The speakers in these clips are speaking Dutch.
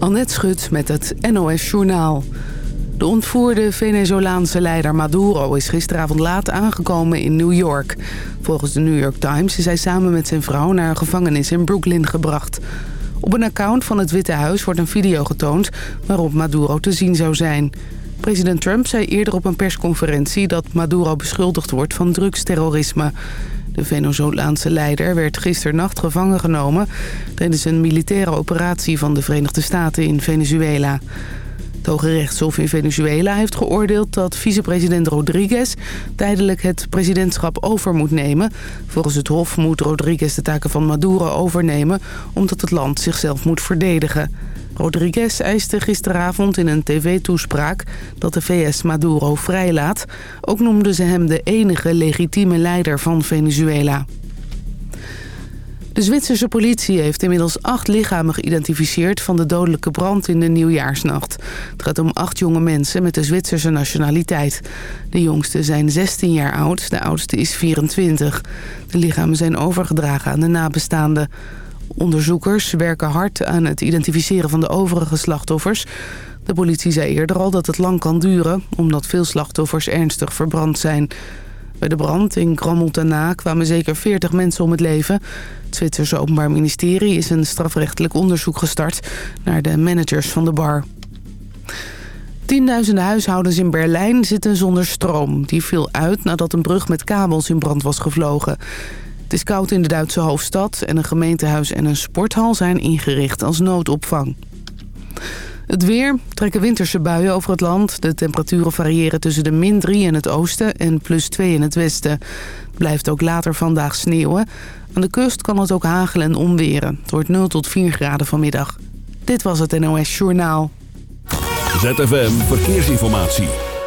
Annette Schut met het NOS Journaal. De ontvoerde Venezolaanse leider Maduro is gisteravond laat aangekomen in New York. Volgens de New York Times is hij samen met zijn vrouw naar een gevangenis in Brooklyn gebracht. Op een account van het Witte Huis wordt een video getoond waarop Maduro te zien zou zijn. President Trump zei eerder op een persconferentie dat Maduro beschuldigd wordt van drugsterrorisme. De Venezolaanse leider werd gisternacht gevangen genomen... tijdens een militaire operatie van de Verenigde Staten in Venezuela. Het Hoge Rechtshof in Venezuela heeft geoordeeld dat vicepresident Rodriguez... tijdelijk het presidentschap over moet nemen. Volgens het Hof moet Rodriguez de taken van Maduro overnemen... omdat het land zichzelf moet verdedigen. Rodriguez eiste gisteravond in een tv-toespraak dat de VS Maduro vrijlaat. Ook noemden ze hem de enige legitieme leider van Venezuela. De Zwitserse politie heeft inmiddels acht lichamen geïdentificeerd... van de dodelijke brand in de nieuwjaarsnacht. Het gaat om acht jonge mensen met de Zwitserse nationaliteit. De jongste zijn 16 jaar oud, de oudste is 24. De lichamen zijn overgedragen aan de nabestaanden. Onderzoekers werken hard aan het identificeren van de overige slachtoffers. De politie zei eerder al dat het lang kan duren... omdat veel slachtoffers ernstig verbrand zijn. Bij de brand in Grand kwamen zeker 40 mensen om het leven. Het Zwitserse Openbaar Ministerie is een strafrechtelijk onderzoek gestart... naar de managers van de bar. Tienduizenden huishoudens in Berlijn zitten zonder stroom. Die viel uit nadat een brug met kabels in brand was gevlogen. Het is koud in de Duitse hoofdstad en een gemeentehuis en een sporthal zijn ingericht als noodopvang. Het weer trekken winterse buien over het land. De temperaturen variëren tussen de min 3 in het oosten en plus 2 in het westen. Het blijft ook later vandaag sneeuwen. Aan de kust kan het ook hagelen en onweren. Het wordt 0 tot 4 graden vanmiddag. Dit was het NOS Journaal. ZFM Verkeersinformatie.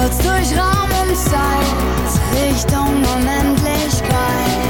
Sturz durch Raum und Zeit, Richtung Unendlichkeit.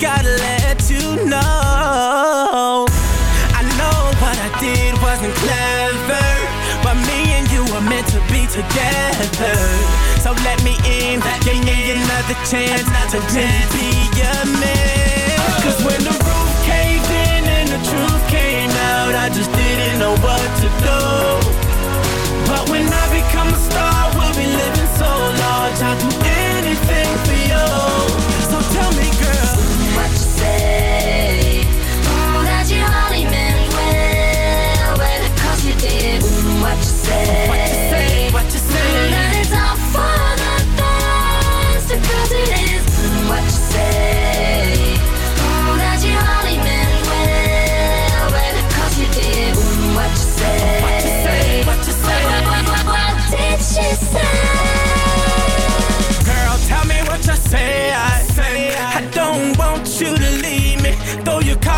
gotta let you know I know what I did wasn't clever But me and you were meant to be together So let me in, let give me, in. another chance another To chance. really be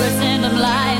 pretend I'm lying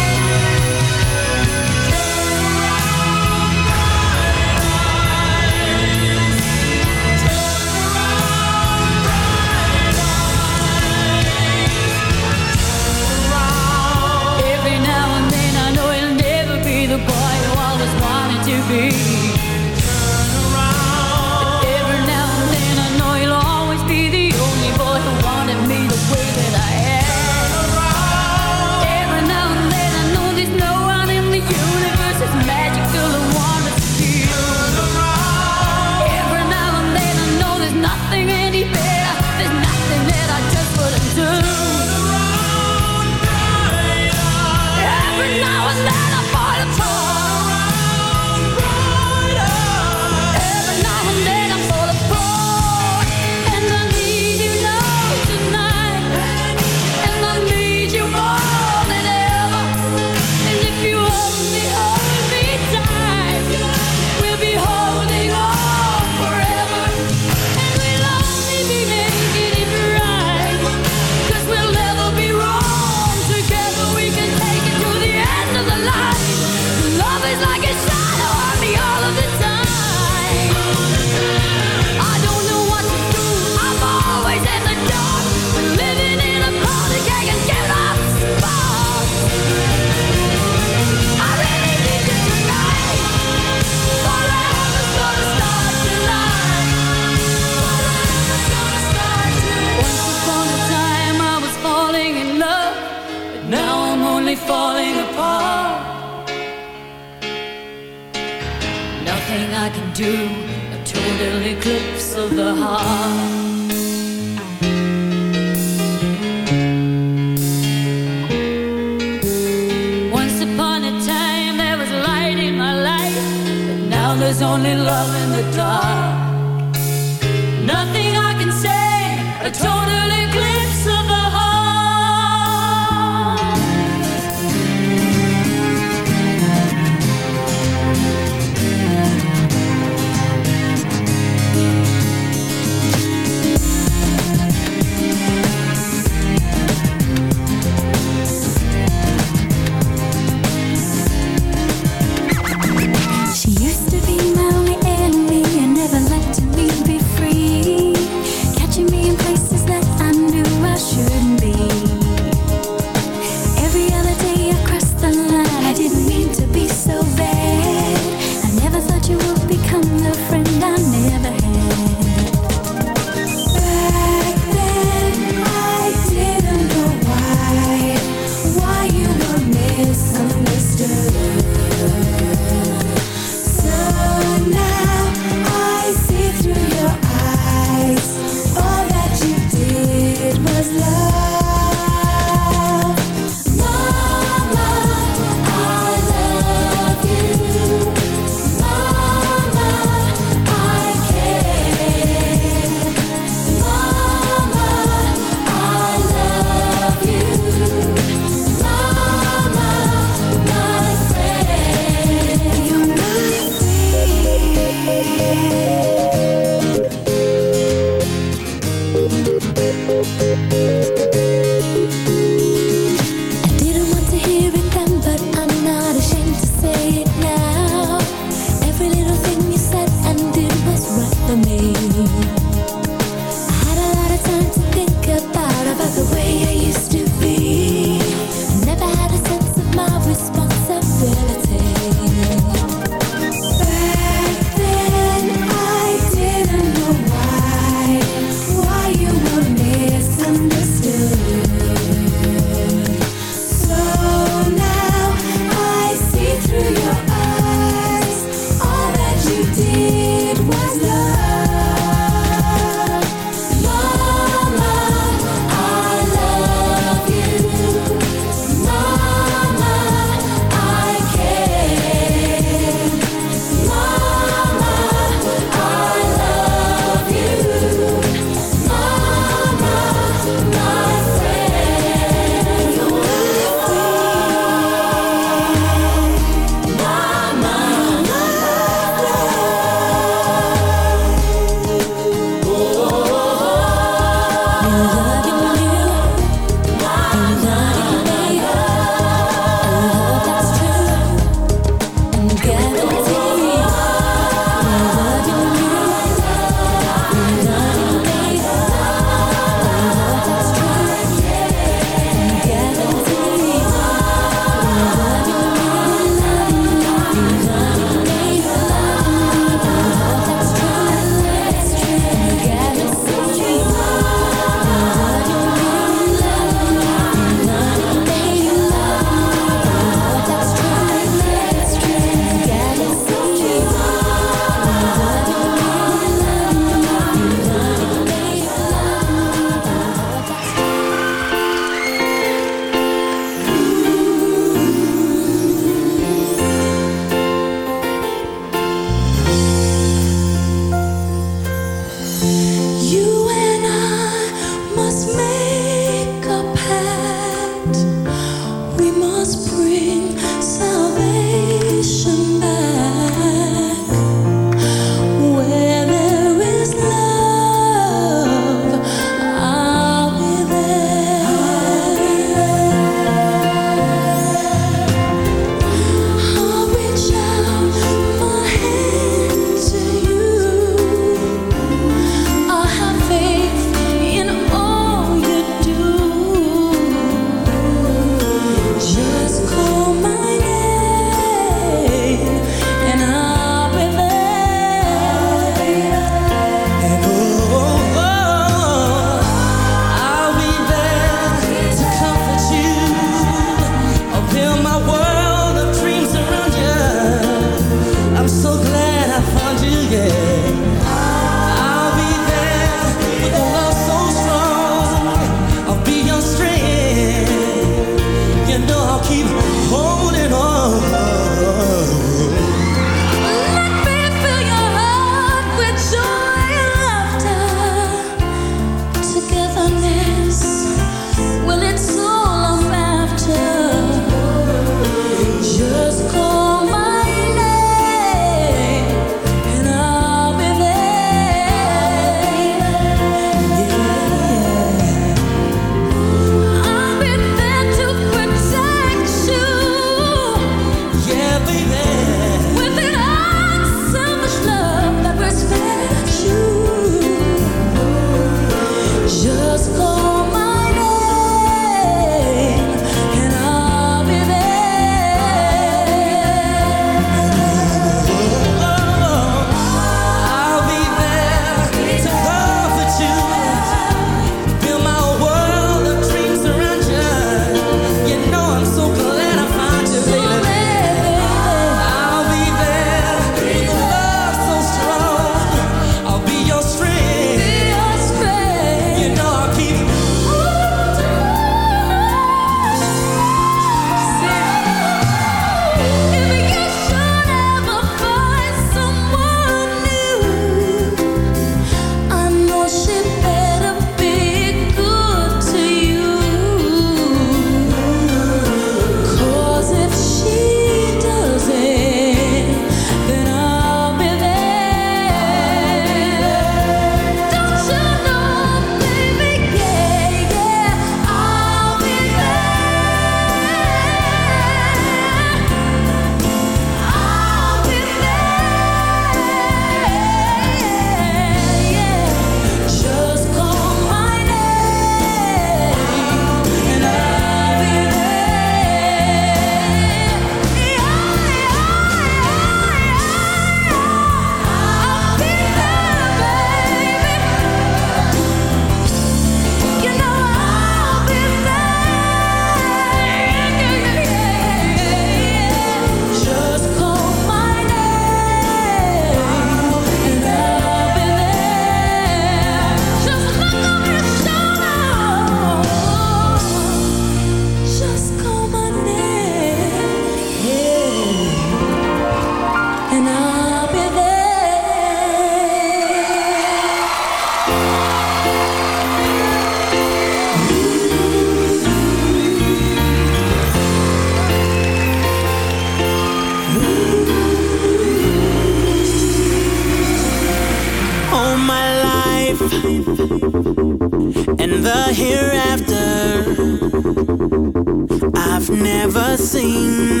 never seen,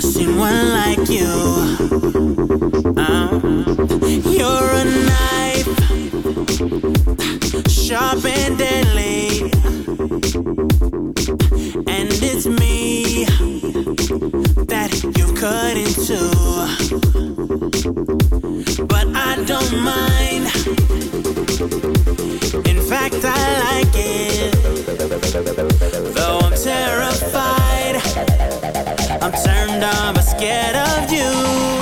seen one like you. Um, you're a knife, sharp and deadly, and it's me that you cut into. But I don't mind fact I like it. Though I'm terrified, I'm turned on but scared of you.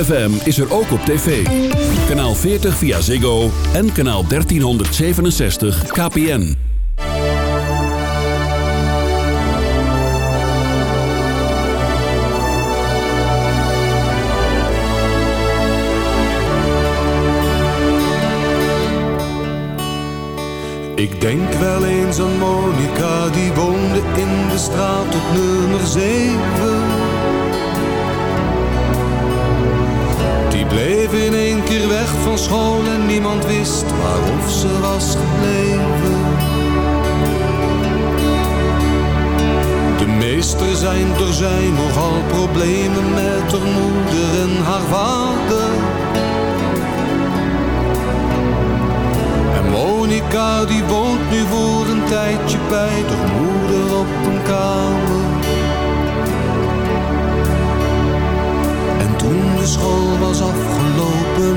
ZFM is er ook op tv. Kanaal 40 via Ziggo en kanaal 1367 KPN. Ik denk wel eens aan Monica, die woonde in de straat op nummer 7. Van school en niemand wist waarof ze was gebleven. De meester zijn er zijn nogal problemen met haar moeder en haar vader. En Monica die woont nu voor een tijdje bij de moeder op een kamer. En toen de school was afgelopen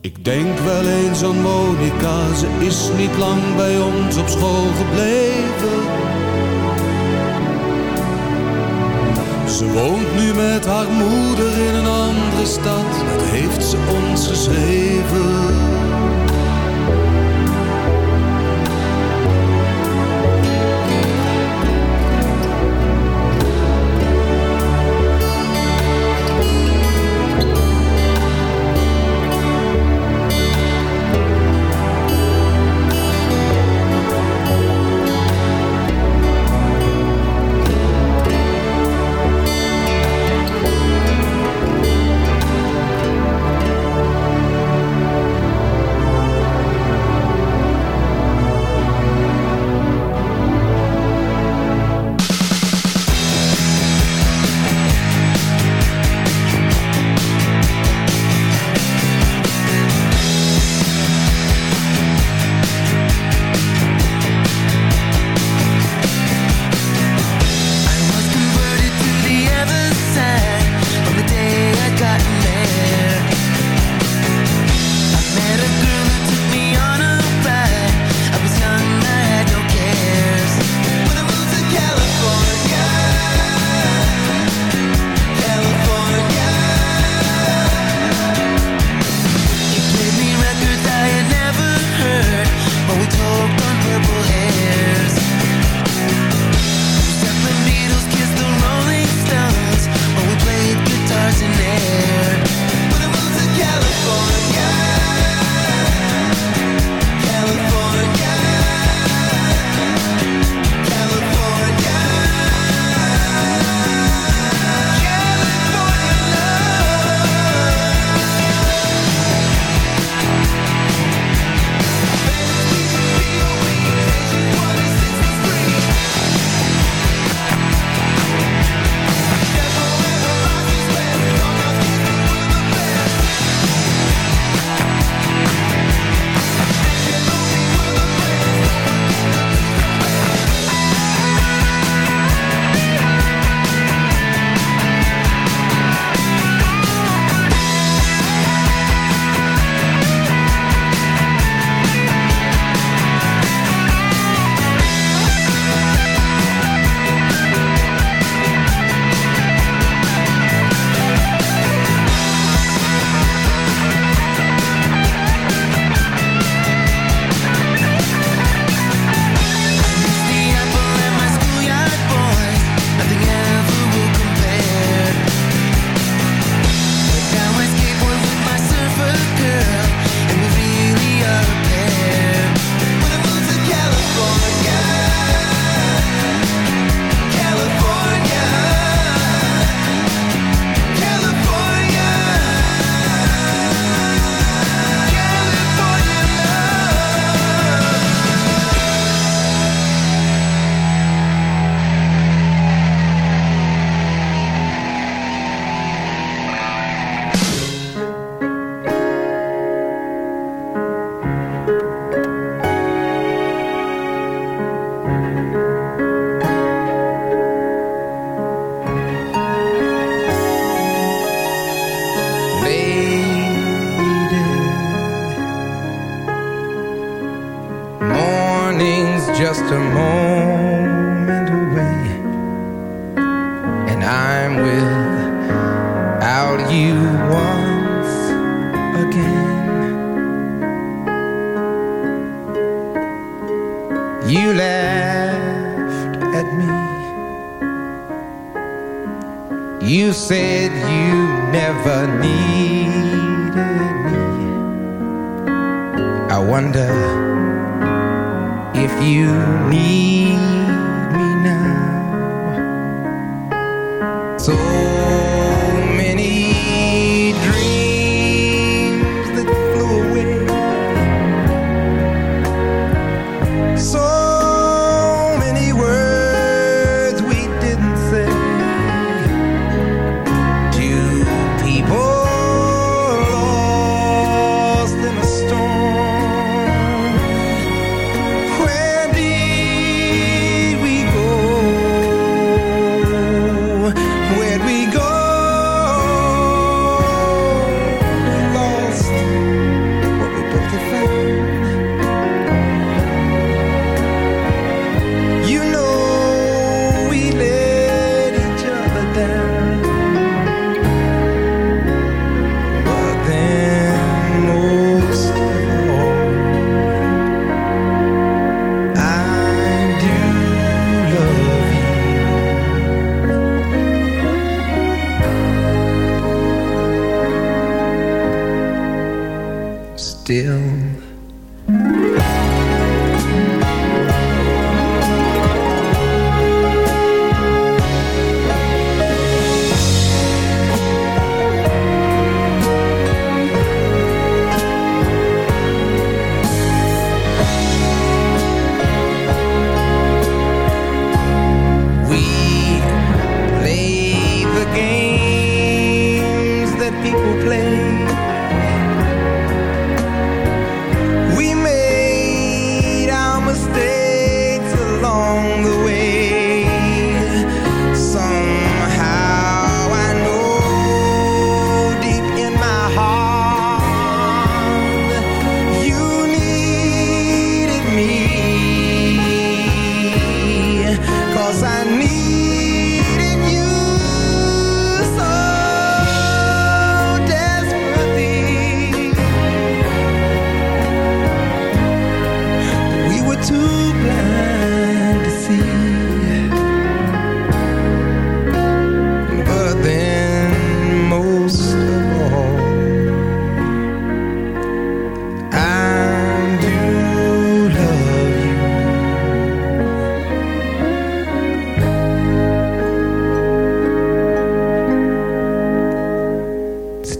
Ik denk wel eens aan Monica, ze is niet lang bij ons op school gebleven. Ze woont nu met haar moeder in een andere stad, dat heeft ze ons geschreven.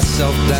myself down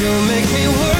you make me work